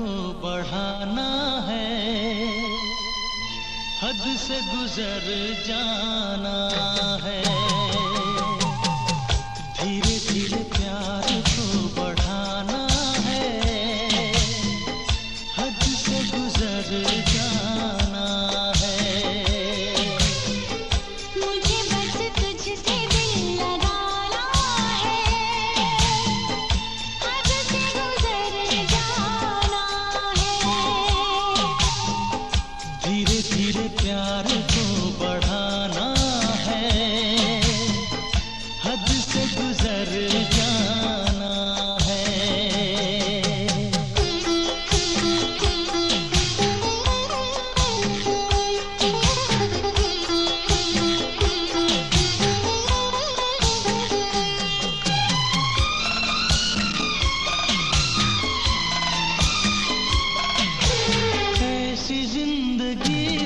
को बढ़ाना है। हद से गुजर जाना है। प्यार को बढ़ाना है। हद से गुजर जाना है। ऐसी ज़िंदगी